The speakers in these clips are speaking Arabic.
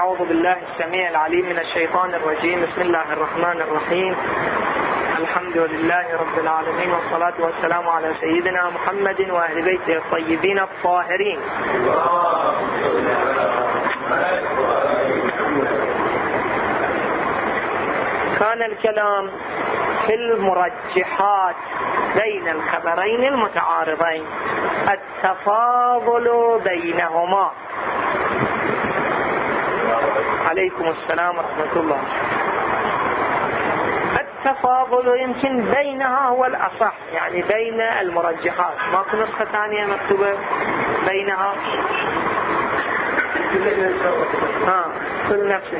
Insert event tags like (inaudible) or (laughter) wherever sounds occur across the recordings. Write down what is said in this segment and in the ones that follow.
أعوذ بالله السميع العليم من الشيطان الرجيم. بسم الله الرحمن الرحيم. الحمد لله رب العالمين والصلاة والسلام على سيدنا محمد وأهل بيته الطيبين الطاهرين. كان الكلام في المرجحات بين الخبرين المتعارضين. التفاضل بينهما. عليكم السلام ورحمة الله. التفاضل يمكن بينها هو الأصح يعني بين المرجحات. ماكو نسخة ثانية مكتوبة بينها؟ ها كل نفس.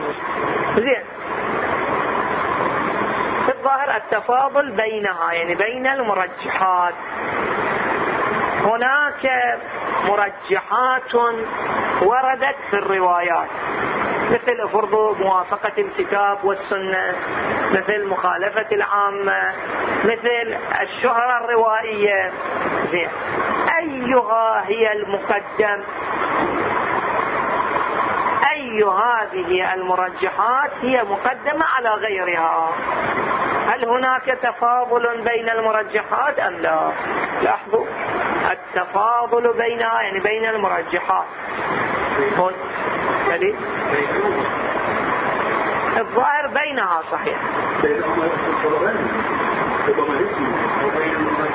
زين. في الظاهر التفاضل بينها يعني بين المرجحات. هناك مرجحات وردت في الروايات. مثل فرض موافقة الكتاب والسنة مثل مخالفة العامة مثل الشهرة الروائية. زين. أيها هي المقدم؟ أي هذه المرجحات هي مقدمة على غيرها. هل هناك تفاضل بين المرجحات أم لا؟ لاحظوا. التفاضل بينها يعني بين المرجحات. يعني الظاهر بينها صحيح.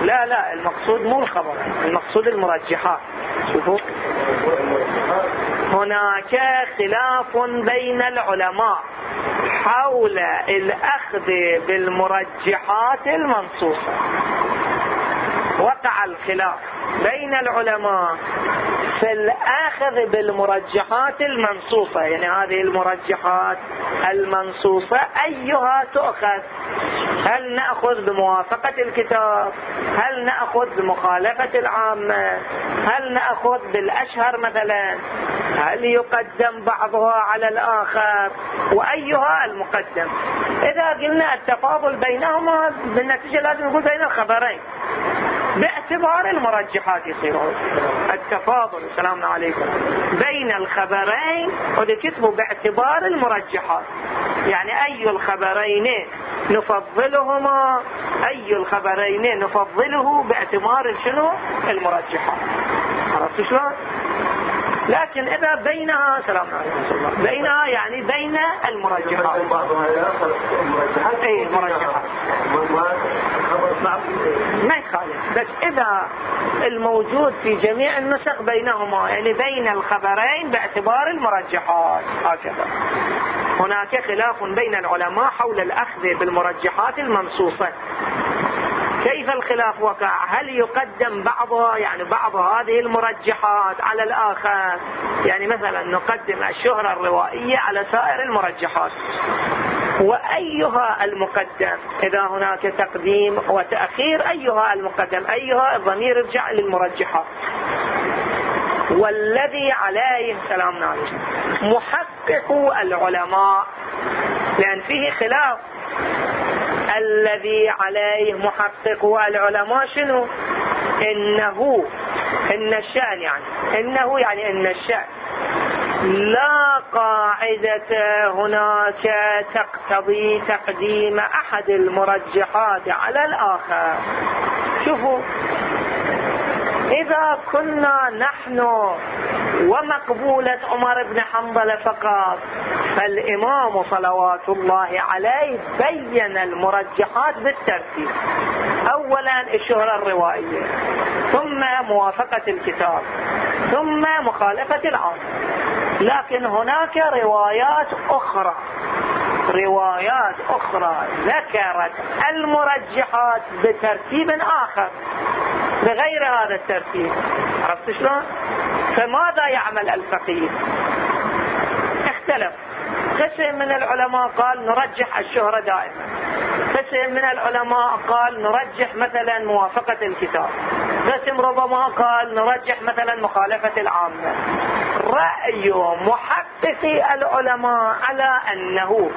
لا لا المقصود مو الخبر المقصود المرجحات. شوفوا. هناك خلاف بين العلماء حول الأخذ بالمرجحات المنصوصة. وقع الخلاف بين العلماء في الأخذ بالمرجحات المنصوصة. يعني هذه المرجحات المنصوصة أيها تؤخذ؟ هل نأخذ بموافقة الكتاب؟ هل نأخذ بمخالفة العامة؟ هل نأخذ بالأشهر مثلا؟ هل يقدم بعضها على الآخر؟ وأيها المقدم؟ إذا قلنا التفاضل بينهما بالنتيجة لازم نقول بين الخبرين. باعتبار المرجحات يصير التفاضل السلام عليكم. بين الخبرين كتبوا باعتبار المرجحات. يعني أي الخبرين نفضلهما أي الخبرين نفضله باعتبار شنو؟ المرجحات. عرفت شلون؟ لكن إذا بينها سلام عليكم. بينها يعني بين المرجحات. اي المرجحات ما يخالف. بس إذا الموجود في جميع النسخ بينهما يعني بين الخبرين باعتبار المرجحات. هكذا. هناك خلاف بين العلماء حول الأخذ بالمرجحات المنصوصة. كيف الخلاف وقع؟ هل يقدم بعضها يعني بعض هذه المرجحات على الآخر؟ يعني مثلا نقدم الشهرة الروائية على سائر المرجحات. وأيها المقدم إذا هناك تقديم وتأخير أيها المقدم أيها الضمير يرجع للمرجحات والذي عليه سلام عليكم محقق العلماء لأن فيه خلاف. الذي عليه محقق العلماء شنو؟ إنه إن الشأن يعني. إنه يعني إن الشأن. لا قاعدة هناك تقتضي تقديم أحد المرجحات على الآخر. شوفوا إذا كنا نحن ومقبولة عمر بن حنظل فقط فالإمام صلوات الله عليه بين المرجحات بالترتيب. اولا الشهرة الروائية ثم موافقة الكتاب ثم مخالفة العام. لكن هناك روايات أخرى. روايات أخرى ذكرت المرجحات بترتيب آخر بغير هذا الترتيب. عرفت شلون؟ فماذا يعمل الفقيه؟ اختلف. قسم من العلماء قال نرجح الشهرة دائما. قسم من العلماء قال نرجح مثلا موافقة الكتاب. قسم ربما قال نرجح مثلا مخالفة العامة. رأي محققي العلماء على أنه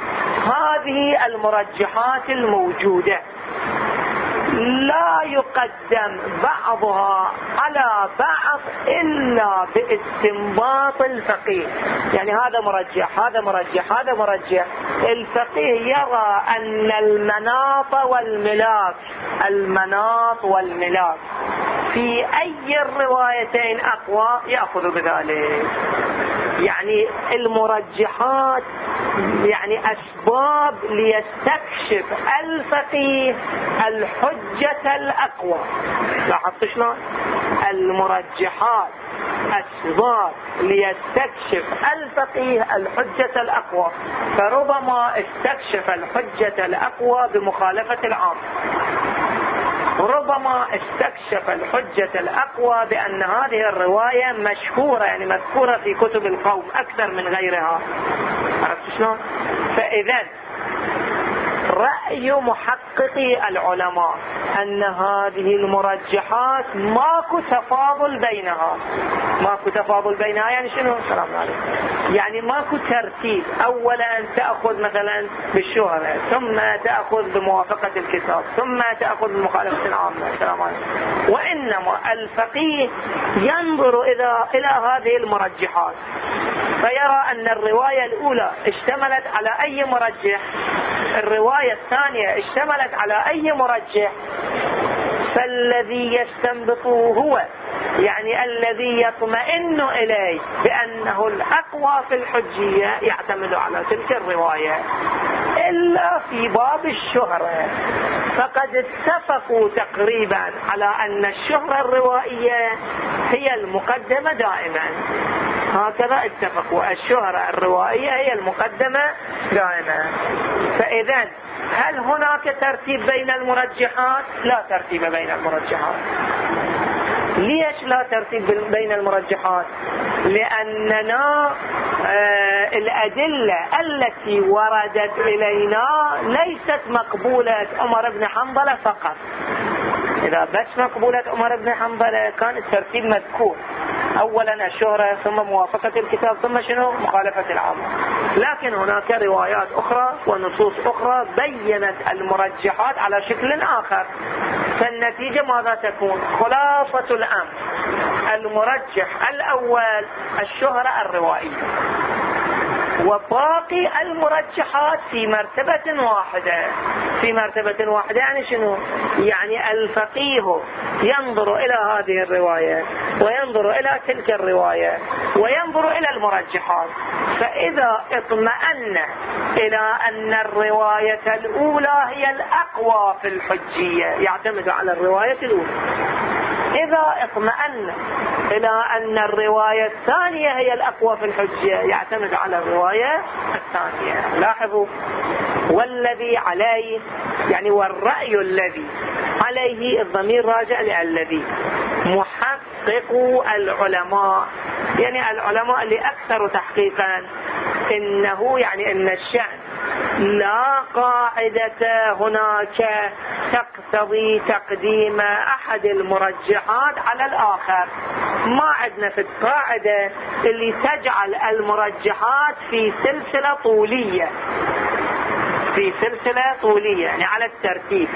هذه المرجحات الموجودة لا يقدم بعضها على بعض إلا باستنباط الفقيه. يعني هذا مرجح هذا مرجح هذا مرجح. الفقيه يرى أن المناط والملاك المناط والملاك. في أي الروايتين أقوى يأخذ بذلك. يعني المرجحات يعني أسباب ليستكشف الفقيه الحجة الأقوى. لاحظت شلون؟ المرجحات أسباب ليستكشف الفقيه الحجة الأقوى. فربما استكشف الحجة الأقوى بمخالفة العام. ربما استكشف الحجة الأقوى بأن هذه الرواية مشهورة يعني مذكورة في كتب القوم أكثر من غيرها عرفت شلون؟ فإذا رأي محققي العلماء أن هذه المرجحات ماكو تفاضل بينها. ماكو تفاضل بينها يعني شنو؟ السلام عليكم. يعني ماكو ترتيب. أولا تأخذ مثلا بالشهرة ثم تأخذ بموافقة الكتاب ثم تأخذ بمخالفة العامة السلام عليكم. وإنما الفقيه ينظر إلى إلى هذه المرجحات فيرى أن الرواية الأولى اشتملت على أي مرجح؟ الرواية الثانية اشتملت على أي مرجح؟ فالذي يستنبطه هو يعني الذي يطمئن إليه بأنه الأقوى في الحجية يعتمد على تلك الرواية إلا في باب الشهرة. فقد اتفقوا تقريبا على أن الشهرة الروائية هي المقدمة دائما. هكذا اتفقوا. الشهرة الروائية هي المقدمة دائما. فإذا هل هناك ترتيب بين المرجحات؟ لا ترتيب بين المرجحات. ليش لا ترتيب بين المرجحات؟ لأننا آه الأدلة التي وردت إلينا ليست مقبولة عمر بن حنظلة فقط. إذا بس مقبولة عمر بن حنظلة كان الترتيب مذكور. اولا الشهرة ثم موافقة الكتاب ثم شنو؟ مخالفة العامة لكن هناك روايات أخرى ونصوص أخرى بينت المرجحات على شكل آخر. فالنتيجة ماذا تكون؟ خلاصة الأمر. المرجح الأول الشهرة الروائية. وباقي المرجحات في مرتبة واحدة. في مرتبة واحدة يعني شنو؟ يعني الفقيه ينظر إلى هذه الرواية وينظر إلى تلك الرواية وينظر إلى المرجحات. فإذا اطمأن إلى أن الرواية الأولى هي الأقوى في الحجية يعتمد على الرواية الأولى. إذا اطمأن إلى أن الرواية الثانية هي الأقوى في الحجة يعتمد على الرواية الثانية. لاحظوا والذي عليه يعني والرأي الذي عليه الضمير راجع للذي محقق العلماء. يعني العلماء اللي أكثر تحقيقا. إنه يعني إن الشأن لا قاعدة هناك تقتضي تقديم أحد المرجحات على الآخر. ما عندنا في القاعدة اللي تجعل المرجحات في سلسلة طولية. في سلسلة طولية يعني على الترتيب.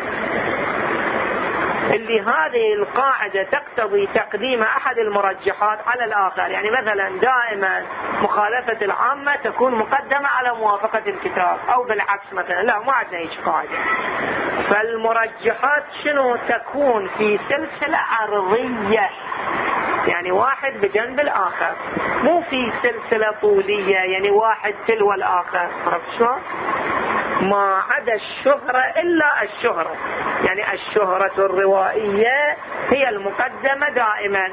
اللي هذه القاعدة تقتضي تقديم أحد المرجحات على الآخر. يعني مثلا دائما مخالفة العامة تكون مقدمة على موافقة الكتاب أو بالعكس مثلا. لا ما عندنا هيك قاعدة. فالمرجحات شنو تكون في سلسلة عرضية؟ يعني واحد بجنب الآخر. مو في سلسلة طولية يعني واحد تلو الآخر. عرفت شلون؟ ما عدا الشهرة إلا الشهرة. يعني الشهرة الروائية هي المقدمة دائما.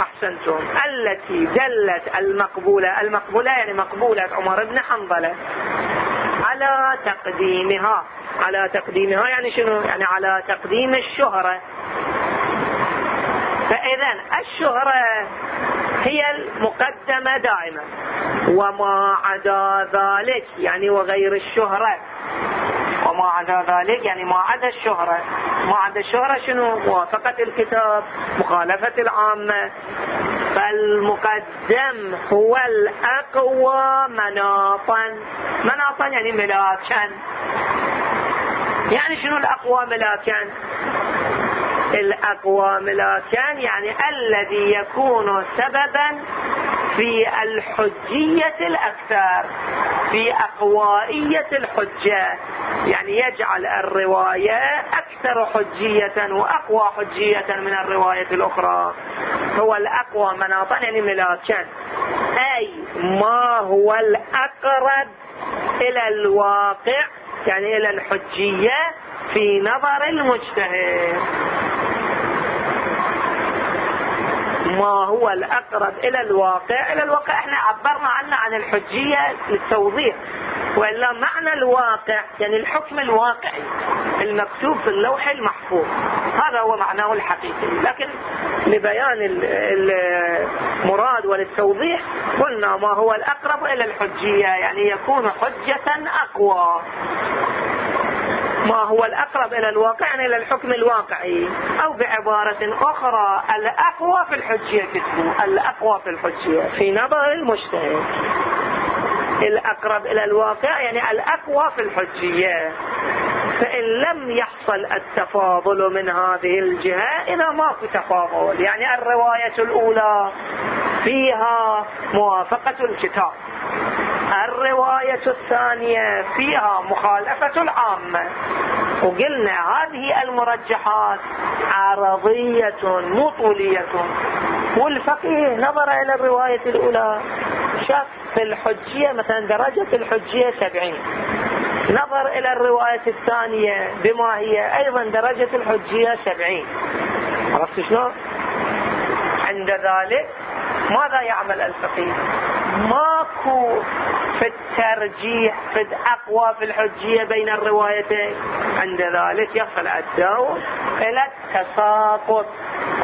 أحسنتم. التي دلت المقبولة. المقبولة يعني مقبولة عمر بن حنظلة. على تقديمها. على تقديمها يعني شنو؟ يعني على تقديم الشهرة. فإذا الشهرة هي المقدمة دائما وما عدا ذلك يعني وغير الشهرة. وما عدا ذلك يعني ما عدا الشهرة. ما عدا الشهرة شنو؟ موافقة الكتاب مخالفة العامة. فالمقدم هو الأقوى مناطا. مناطا يعني ملاكا. يعني شنو الأقوى ملاكا؟ الأقوى ملاكا يعني الذي يكون سببا في الحجية الأكثر في أقوائية الحجة. يعني يجعل الرواية أكثر حجية وأقوى حجية من الرواية الأخرى. هو الأقوى مناطا يعني ملاكا أي ما هو الأقرب إلى الواقع يعني إلى الحجية في نظر المجتهد. ما هو الأقرب إلى الواقع. إلى الواقع إحنا عبرنا عنه عن الحجية للتوضيح وإلا معنى الواقع يعني الحكم الواقعي المكتوب في اللوح المحفوظ. هذا هو معناه الحقيقي. لكن لبيان المراد وللتوضيح قلنا ما هو الأقرب إلى الحجية يعني يكون حجة أقوى. ما هو الأقرب إلى الواقع يعني إلى الحكم الواقعي أو بعبارة أخرى الأقوى في الحجية كتبه الأقوى في الحجية في نظر المجتهد. الأقرب إلى الواقع يعني الأقوى في الحجية. فإن لم يحصل التفاضل من هذه الجهة إذا ما في تفاضل. يعني الرواية الأولى فيها موافقة الكتاب. الرواية الثانية فيها مخالفة العامة. وقلنا هذه المرجحات عرضية مو طولية والفقيه نظر إلى الرواية الأولى شاف في الحجية مثلا درجة الحجية سبعين. نظر إلى الرواية الثانية بما هي أيضا درجة الحجية سبعين. عرفت شلون؟ عند ذلك ماذا يعمل الفقيه؟ ماكو في الترجيح في اقوى في الحجية بين الروايتين. عند ذلك يصل الدور إلى التساقط.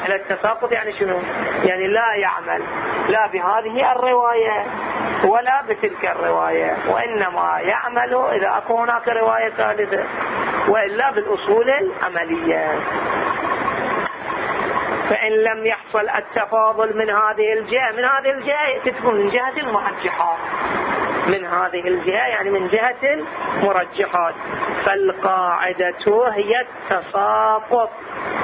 إلى التساقط يعني شنو؟ يعني لا يعمل لا بهذه الرواية ولا بتلك الرواية وإنما يعمل إذا أكو هناك رواية ثالثة وإلا بالأصول العملية. فإن لم يحصل التفاضل من هذه الجهة من هذه الجهة تكون من جهة المرجحات من هذه الجهة يعني من جهة المرجحات. فالقاعدة هي التساقط.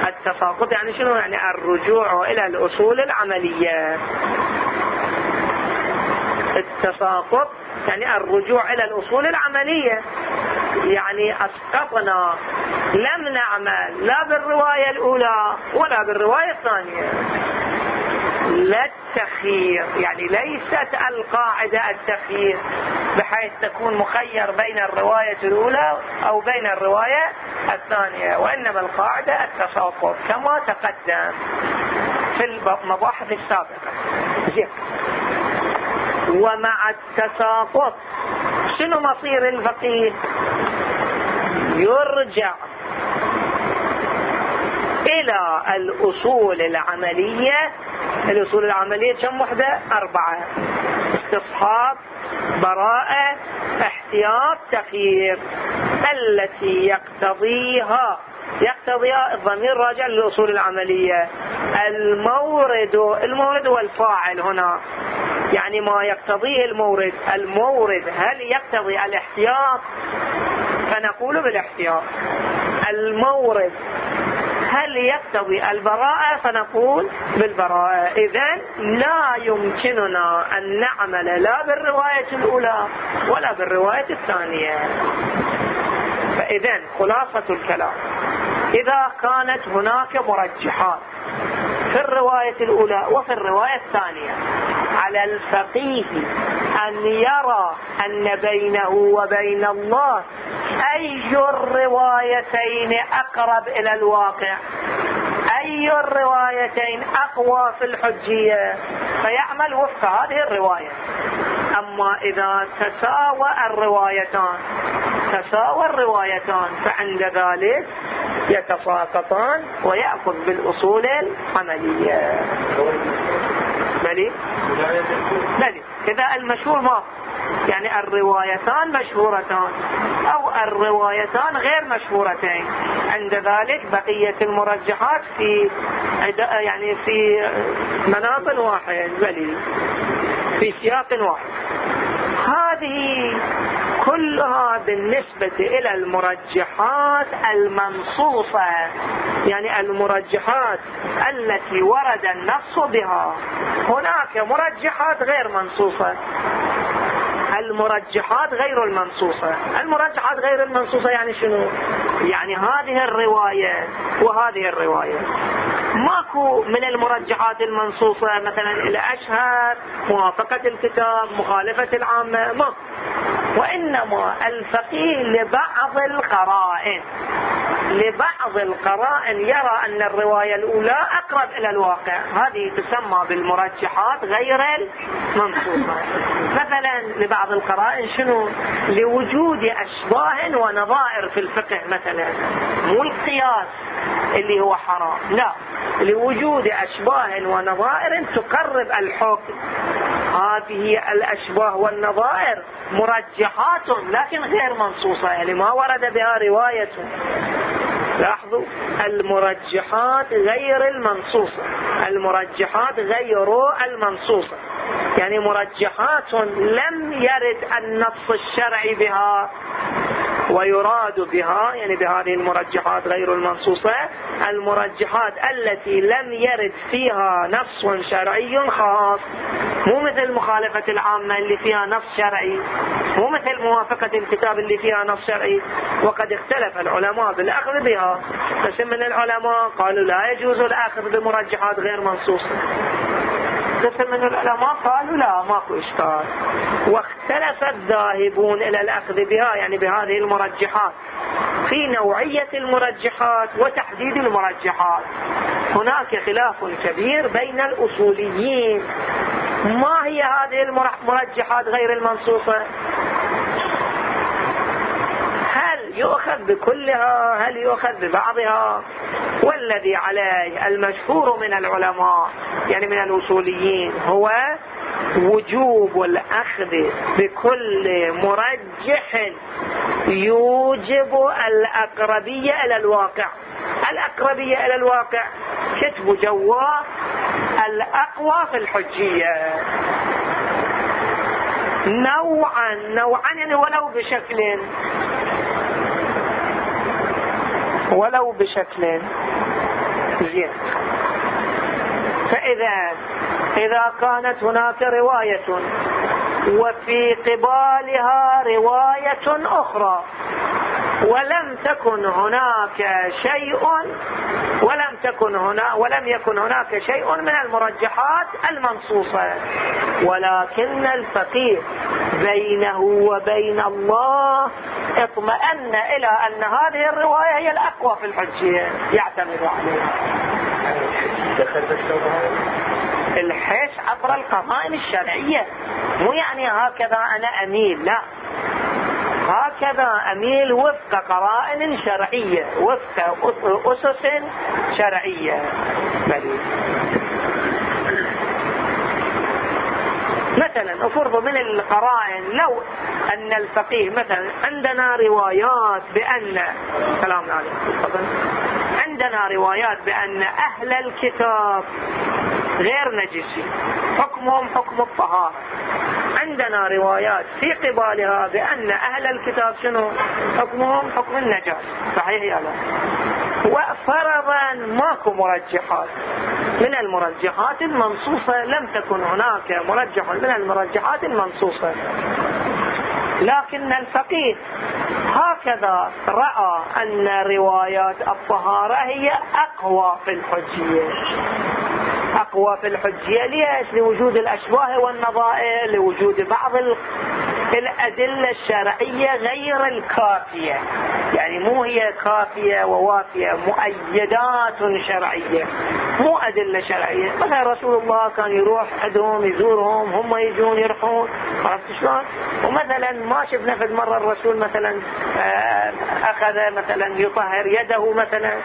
التساقط يعني شنو؟ يعني الرجوع إلى الأصول العملية. التساقط يعني الرجوع إلى الأصول العملية. يعني أسقطنا. لم نعمل. لا بالرواية الأولى ولا بالرواية الثانية. لا التخيير يعني ليست القاعدة التخيير بحيث تكون مخير بين الرواية الأولى أو بين الرواية الثانية وإنما القاعدة التساقط كما تقدم في المباحث السابقة. ومع التساقط شنو مصير الفقيه؟ يرجع إلى الأصول العملية. الأصول العملية كم وحدة؟ أربعة. استصحاب براءة احتياط تخيير. التي يقتضيها. يقتضي الضمير راجع للأصول العملية. المورد المورد هو الفاعل هنا. يعني ما يقتضيه المورد. المورد هل يقتضي الاحتياط؟ فنقول بالاحتياط. المورد هل يقتضي البراءة فنقول بالبراءة. إذا لا يمكننا أن نعمل لا بالرواية الأولى ولا بالرواية الثانية. فإذا خلاصة الكلام. إذا كانت هناك مرجحات في الرواية الأولى وفي الرواية الثانية. على الفقيه أن يرى أن بينه وبين الله أي الروايتين أقرب إلى الواقع؟ أي الروايتين أقوى في الحجية؟ فيعمل وفق هذه الرواية. أما إذا تساوى الروايتان تساوى الروايتان فعند ذلك يتساقطان ويأخذ بالأصول العملية. بلي بلي إذا المشهور ما؟ يعني الروايتان مشهورتان أو الروايتان غير مشهورتين. عند ذلك بقية المرجحات في يعني في مناط واحد. بلي في سياق واحد. هذه كلها بالنسبة إلى المرجحات المنصوصة يعني المرجحات التي ورد النص بها. هناك مرجحات غير منصوصة. المرجحات غير المنصوصة. المرجحات غير المنصوصة يعني شنو؟ يعني هذه الرواية وهذه الرواية. ماكو من المرجحات المنصوصة مثلا الأشهر موافقة الكتاب مخالفة العامة ماكو. وإنما الفقيه لبعض القرائن. لبعض القرائن يرى أن الرواية الأولى أقرب إلى الواقع. هذه تسمى بالمرجحات غير المنصوصة. مثلا لبعض القرائن شنو؟ لوجود أشباه ونظائر في الفقه مثلا مو القياس. اللي هو حرام. لا. لوجود أشباه ونظائر تقرب الحكم. هذه الأشباه والنظائر مرجحات لكن غير منصوصة. يعني ما ورد بها رواية. لاحظوا المرجحات غير المنصوصة. المرجحات غير المنصوصة. يعني مرجحات لم يرد النص الشرعي بها. ويراد بها يعني بهذه المرجحات غير المنصوصة المرجحات التي لم يرد فيها نص شرعي خاص. مو مثل مخالفة العامة اللي فيها نص شرعي. مو مثل موافقة الكتاب اللي فيها نص شرعي. وقد اختلف العلماء بالأخذ بها. قسم من العلماء قالوا لا يجوز الأخذ بمرجحات غير منصوصة. قسم من العلماء قالوا؟ لا ماكو إشكال. واختلف الذاهبون إلى الأخذ بها يعني بهذه المرجحات. في نوعية المرجحات وتحديد المرجحات. هناك خلاف كبير بين الأصوليين. ما هي هذه المرجحات غير المنصوصة يؤخذ بكلها هل يؤخذ ببعضها؟ والذي عليه المشهور من العلماء يعني من الوصوليين هو وجوب الأخذ بكل مرجح يوجب الأقربية إلى الواقع. الأقربية إلى الواقع كتب جواب الأقوى في الحجية. نوعا نوعا يعني ولو بشكل ولو بشكل زين. فإذا إذا كانت هناك رواية وفي قبالها رواية أخرى ولم تكن هناك شيء ولم تكن هنا ولم يكن هناك شيء من المرجحات المنصوصة ولكن الفقيه بينه وبين الله. اطمأن إلى أن هذه الرواية هي الأقوى في الحجية يعتمد عليها. الحس عبر القرائن الشرعية. مو يعني هكذا أنا أميل لا. هكذا أميل وفق قرائن شرعية وفق أسس شرعية. بلي. مثلا أفرض من القرائن لو أن الفقيه مثلا عندنا روايات بأن سلام عليكم عندنا روايات بأن أهل الكتاب غير نجسي حكمهم حكم الطهارة. عندنا روايات في قبالها بأن أهل الكتاب شنو؟ حكمهم حكم النجاة صحيح يا لا وفرضا ماكو مرجحات. من المرجحات المنصوصة لم تكن هناك مرجح من المرجحات المنصوصة لكن الفقيه هكذا رأى أن روايات الطهارة هي أقوى في الحجية. أقوى في الحجية ليش؟ لوجود الأشباه والنظائر لوجود بعض الأدلة الشرعية غير الكافية. يعني مو هي كافية ووافية مؤيدات شرعية. مو أدلة شرعية. مثلا رسول الله كان يروح عندهم يزورهم هم يجون يرحون عرفت شلون؟ ومثلا ما شفنا في مرة الرسول مثلا آه، أخذ مثلا يطهر يده مثلا.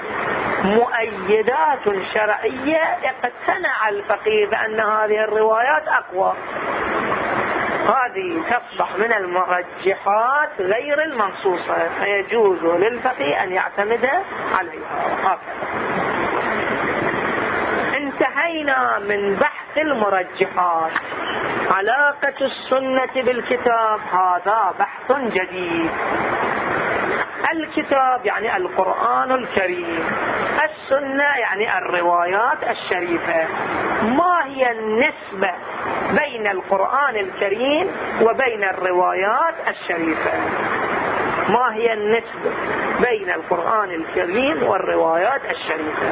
مؤيدات شرعية اقتنع الفقيه بأن هذه الروايات أقوى. هذه تصبح من المرجحات غير المنصوصة فيجوز للفقيه أن يعتمد عليها. هكذا. انتهينا من بحث المرجحات. علاقة السنة بالكتاب هذا بحث جديد. الكتاب يعني القرآن الكريم السنة يعني الروايات الشريفة. ما هي النسبة بين القرآن الكريم وبين الروايات الشريفة؟ ما هي النسبة بين القرآن الكريم والروايات الشريفة؟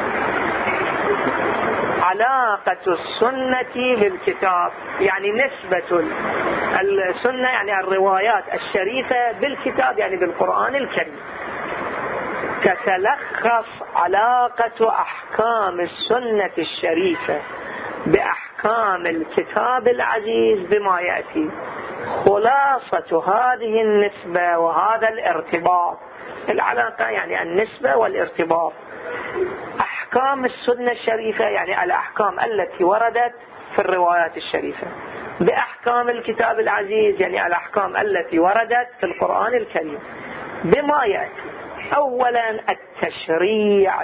علاقة السنة بالكتاب يعني نسبة السنة يعني الروايات الشريفة بالكتاب يعني بالقرآن الكريم. تتلخص علاقة أحكام السنة الشريفة بأحكام الكتاب العزيز بما يأتي. خلاصة هذه النسبة وهذا الارتباط. العلاقة يعني النسبة والارتباط. أحكام السنة الشريفة يعني الأحكام التي وردت في الروايات الشريفة. بأحكام الكتاب العزيز يعني الأحكام التي وردت في القرآن الكريم. بما يأتي. أولا التشريع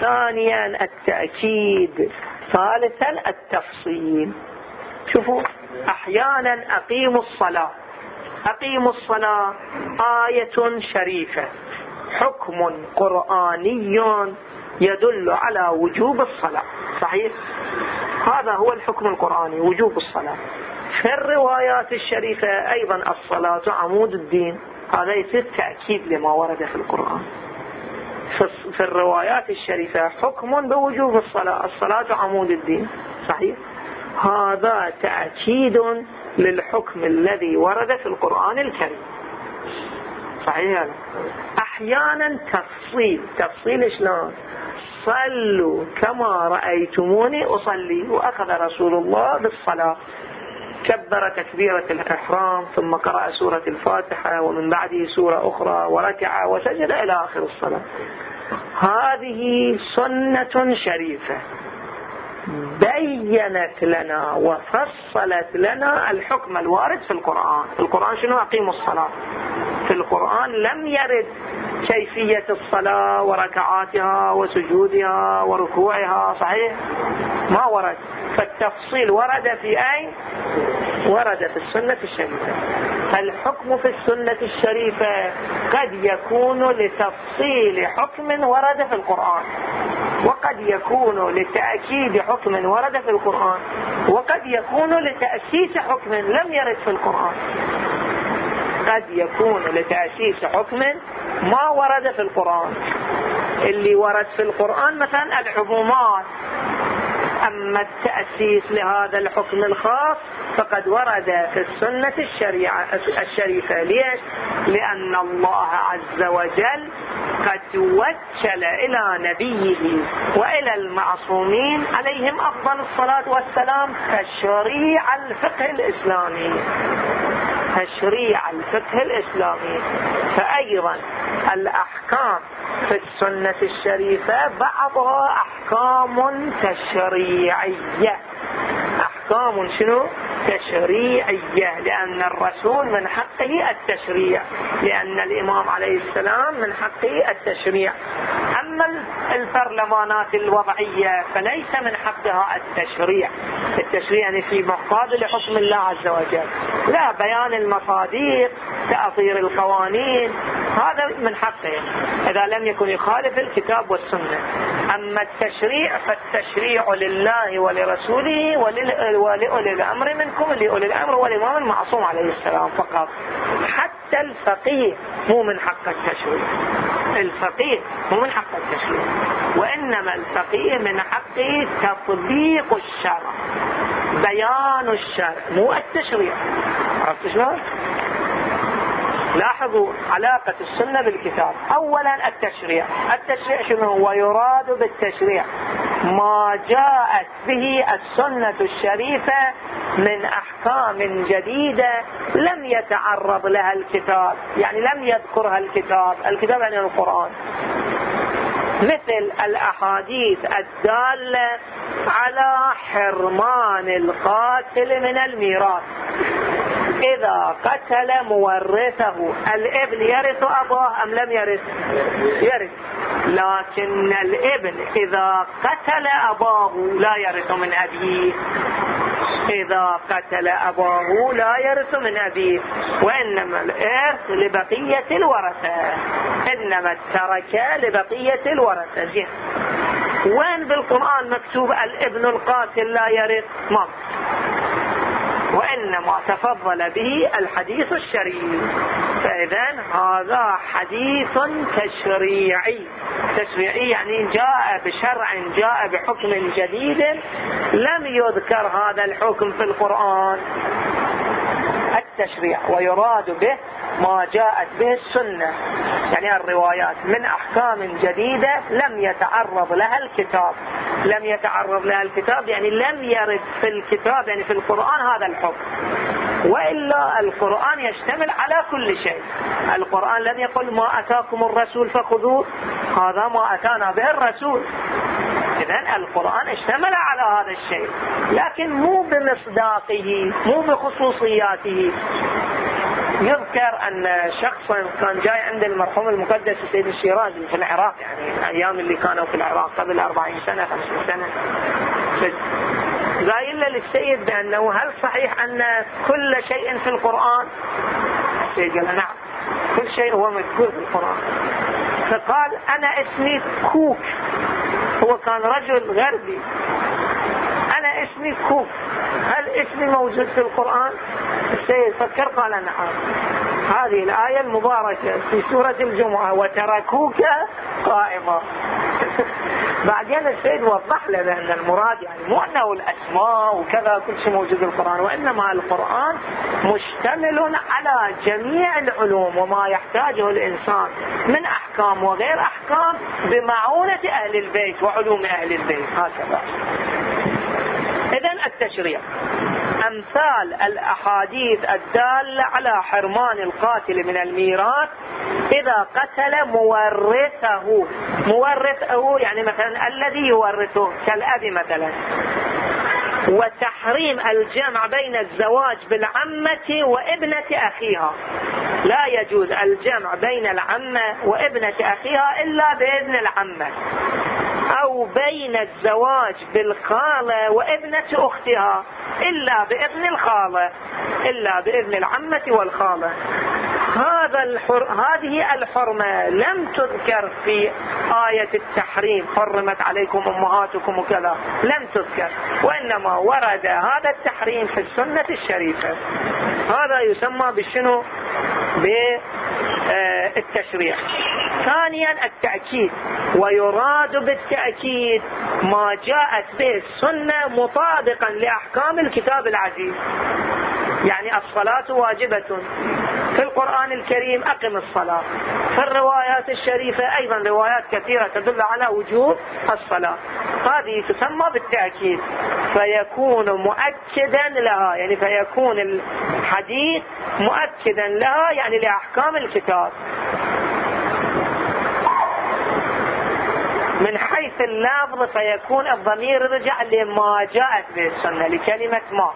ثانيا التأكيد ثالثا التفصيل. شوفوا أحيانا أقيموا الصلاة. أقيموا الصلاة آية شريفة. حكم قرآني يدل على وجوب الصلاة. صحيح؟ هذا هو الحكم القرآني وجوب الصلاة. في الروايات الشريفة أيضا الصلاة عمود الدين. هذا يصير تأكيد لما ورد في القرآن. في الروايات الشريفة حكم بوجوب الصلاة الصلاة عمود الدين. صحيح؟ هذا تأكيد للحكم الذي ورد في القرآن الكريم. صحيح أحيانا تفصيل. تفصيل شلون؟ صلوا كما رأيتموني أصلي وأخذ رسول الله بالصلاة. كبر تكبيرة الإحرام ثم قرأ سورة الفاتحة ومن بعده سورة أخرى وركع وسجد إلى آخر الصلاة. هذه سنة شريفة. بينت لنا وفصلت لنا الحكم الوارد في القرآن. في القرآن شنو؟ أقيموا الصلاة. في القرآن لم يرد كيفية الصلاة وركعاتها وسجودها وركوعها صحيح؟ ما ورد. فالتفصيل ورد في أين؟ ورد في السنة الشريفة. الحكم في السنة الشريفة قد يكون لتفصيل حكم ورد في القرآن وقد يكون لتأكيد حكم ورد في القرآن وقد يكون لتأسيس حكم لم يرد في القرآن. قد يكون لتأسيس حكم ما ورد في القرآن. اللي ورد في القرآن مثلا العمومات. أما التأسيس لهذا الحكم الخاص فقد ورد في السنة الشريعة الشريفة. ليش؟ لأن الله عز وجل قد وكل إلى نبيه وإلى المعصومين عليهم أفضل الصلاة والسلام تشريع الفقه الإسلامي. تشريع الفقه الإسلامي فأيضا الأحكام في السنة الشريفة بعضها أحكام تشريعية. أحكام شنو؟ تشريعية لأن الرسول من حقه التشريع لأن الإمام عليه السلام من حقه التشريع. أما البرلمانات الوضعية فليس من حقها التشريع. التشريع يعني في مقابل حكم الله عز وجل. لا بيان المصادق تأطير القوانين هذا من حقه. إذا لم يكن يخالف الكتاب والسنة. أما التشريع فالتشريع لله ولرسوله ولأولي الأمر منكم لأولي الأمر والإمام المعصوم عليه السلام فقط. حتى الفقيه مو من حق التشريع. الفقيه مو من حق التشريع وإنما الفقيه من حقه تطبيق الشرع بيان الشرع مو التشريع. عرفت شلون؟ لاحظوا علاقة السنة بالكتاب. أولا التشريع. التشريع شنو هو؟ يراد بالتشريع. ما جاءت به السنة الشريفة من أحكام جديدة لم يتعرض لها الكتاب. يعني لم يذكرها الكتاب. الكتاب يعني القرآن. مثل الأحاديث الدالة على حرمان القاتل من الميراث. إذا قتل مورثه الابن يرث أباه أم لم يرث؟ يرث. لكن الابن إذا قتل أباه لا يرث من أبيه. إذا قتل أباه لا يرث من أبيه. وإنما الإرث لبقية الورثة. إنما الترك لبقية الورثة. جهة. وين بالقرآن مكتوب الابن القاتل لا يرث؟ ما وإنما تفضل به الحديث الشريف. فإذا هذا حديث تشريعي. تشريعي يعني جاء بشرع جاء بحكم جديد لم يذكر هذا الحكم في القرآن. التشريع ويراد به ما جاءت به السنة. يعني الروايات من أحكام جديدة لم يتعرض لها الكتاب. لم يتعرض لها الكتاب يعني لم يرد في الكتاب يعني في القرآن هذا الحكم. وإلا القرآن يشتمل على كل شيء. القرآن لم يقل ما أتاكم الرسول فخذوه هذا ما أتانا به الرسول. إذا القرآن اشتمل على هذا الشيء. لكن مو بمصداقه مو بخصوصياته. يذكر أن شخصا كان جاي عند المرحوم المقدس سيد الشيرازي في العراق يعني الأيام اللي كانوا في العراق قبل 40 سنة 50 سنة. قايل للسيد بأنه هل صحيح أن كل شيء في القرآن؟ السيد قال نعم كل شيء هو مذكور في القرآن. فقال أنا اسمي كوك هو كان رجل غربي. أنا اسمي كوك هل اسمي موجود في القرآن؟ السيد فكر قال نعم. هذه الآية المباركة في سورة الجمعة وتركوك قائمة (laughs) بعدين السيد وضح له بأن المراد يعني مو أنه الأسماء وكذا كل شيء موجود في القرآن وإنما القرآن مشتمل على جميع العلوم وما يحتاجه الإنسان من أحكام وغير أحكام بمعونة أهل البيت وعلوم أهل البيت. هكذا. التشريع. أمثال الأحاديث الدالة على حرمان القاتل من الميراث إذا قتل مورثه. مورثه يعني مثلا الذي يورثه كالأب مثلا. وتحريم الجمع بين الزواج بالعمة وابنة أخيها. لا يجوز الجمع بين العمة وابنة أخيها إلا بإذن العمة. أو بين الزواج بالخالة وابنة أختها إلا بإذن الخالة إلا بإذن العمة والخالة. هذا الحر... هذه الحرمة لم تذكر في آية التحريم حرمت عليكم أمهاتكم وكذا. لم تذكر وإنما ورد هذا التحريم في السنة الشريفة. هذا يسمى بشنو؟ بالتشريع ثانيا التأكيد ويراد بالتأكيد ما جاءت به السنة مطابقا لأحكام الكتاب العزيز. يعني الصلاة واجبة. في القرآن الكريم أقم الصلاة. في الروايات الشريفة أيضا روايات كثيرة تدل على وجوب الصلاة. هذه تسمى بالتأكيد. فيكون مؤكدا لها يعني فيكون الحديث مؤكدا لها يعني لأحكام الكتاب. حيث اللفظ فيكون الضمير رجع لما جاءت به السنة لكلمة ما.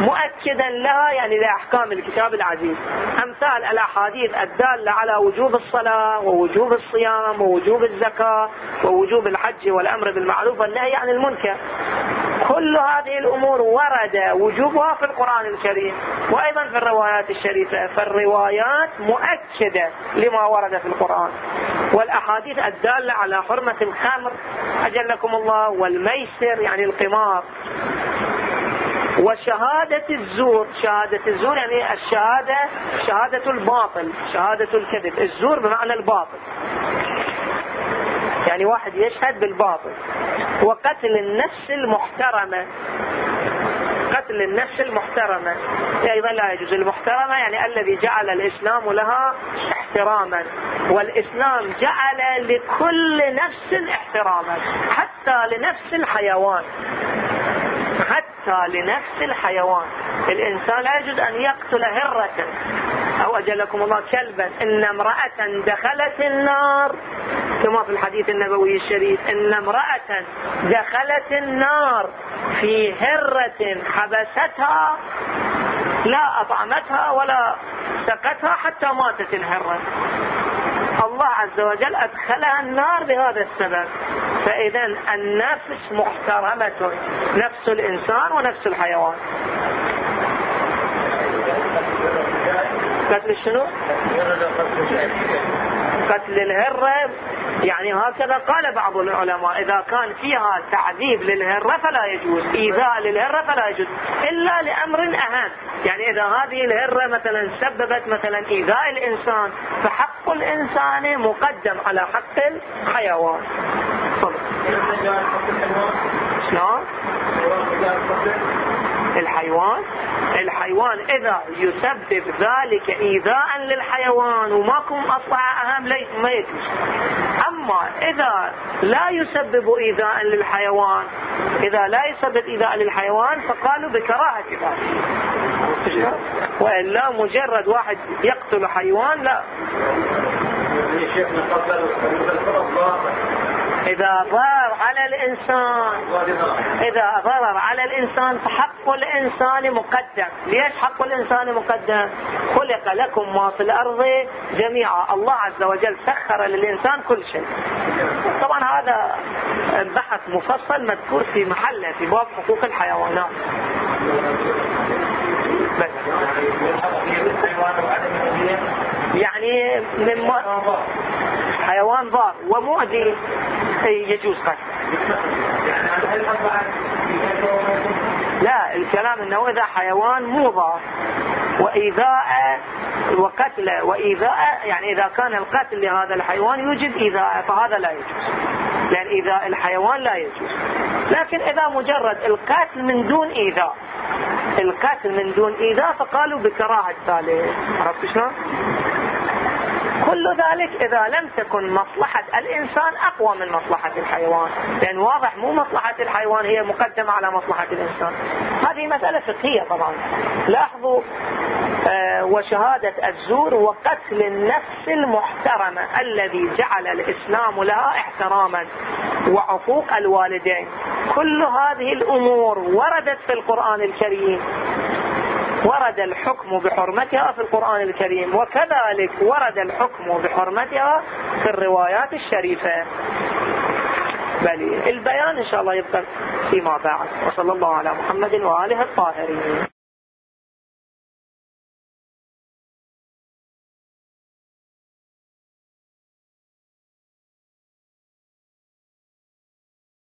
مؤكدا لها يعني لأحكام الكتاب العزيز. أمثال الأحاديث الدالة على وجوب الصلاة ووجوب الصيام ووجوب الزكاة ووجوب الحج والأمر بالمعروف والنهي عن المنكر. كل هذه الأمور ورد وجوبها في القرآن الكريم وأيضا في الروايات الشريفة فالروايات مؤكدة لما ورد في القرآن. والأحاديث الدالة على حرمة الخمر أجلكم الله والميسر يعني القمار. وشهادة الزور شهادة الزور يعني الشهادة شهادة الباطل شهادة الكذب. الزور بمعنى الباطل. يعني واحد يشهد بالباطل. وقتل النفس المحترمة. قتل النفس المحترمة. أيضا لا يجوز المحترمة يعني الذي جعل الإسلام لها احتراما. والإسلام جعل لكل نفس احتراما. حتى لنفس الحيوان. حتى لنفس الحيوان. الإنسان لا يجوز أن يقتل هرة. أو أجلكم الله كلبا. إن امرأة دخلت النار. كما في الحديث النبوي الشريف إن امرأة دخلت النار في هرة حبستها لا أطعمتها ولا سقتها حتى ماتت الهرة الله عز وجل أدخلها النار بهذا السبب. فإذا النفس محترمة نفس الإنسان ونفس الحيوان. قتل شنو؟ قتل الهرة يعني هكذا قال بعض العلماء إذا كان فيها تعذيب للهرة فلا يجوز إيذاء للهرة فلا يجوز إلا لأمر أهم. يعني إذا هذه الهرة مثلا سببت مثلا إيذاء الإنسان فحق الإنسان مقدم على حق الحيوان. شلون؟ الحيوان. الحيوان إذا يسبب ذلك إيذاء للحيوان وماكو مصلحة أهم ما يجوز أما إذا لا يسبب إيذاء للحيوان إذا لا يسبب إيذاء للحيوان فقالوا بكراهة ذلك والا مجرد واحد يقتل حيوان لا. إذا ضرر على الإنسان إذا ضرر على الإنسان فحق الإنسان مقدم. ليش حق الإنسان مقدم؟ خلق لكم ما في الأرض جميعا. الله عز وجل سخر للإنسان كل شيء. طبعا هذا بحث مفصل مذكور في محله في باب حقوق الحيوانات. بس. يعني من حيوان ضار ومؤذي. يجوز قتله لا الكلام إنه إذا حيوان ضار وايذاء وقتله وايذاء يعني إذا كان القتل لهذا الحيوان يوجد ايذاء فهذا لا يجوز. لأن ايذاء الحيوان لا يجوز. لكن إذا مجرد القتل من دون ايذاء القتل من دون ايذاء فقالوا بكراهة ذلك عرفت شلون؟ كل ذلك إذا لم تكن مصلحة الإنسان أقوى من مصلحة الحيوان. لأن واضح مو مصلحة الحيوان هي مقدمة على مصلحة الإنسان. هذه مسألة فقهية طبعا. لاحظوا آه وشهادة الزور وقتل النفس المحترمة الذي جعل الإسلام لها احتراما وعقوق الوالدين. كل هذه الأمور وردت في القرآن الكريم. ورد الحكم بحرمتها في القرآن الكريم وكذلك ورد الحكم بحرمتها في الروايات الشريفة. بل البيان إن شاء الله يبقى فيما بعد. وصلى الله على محمد وآله الطاهرين.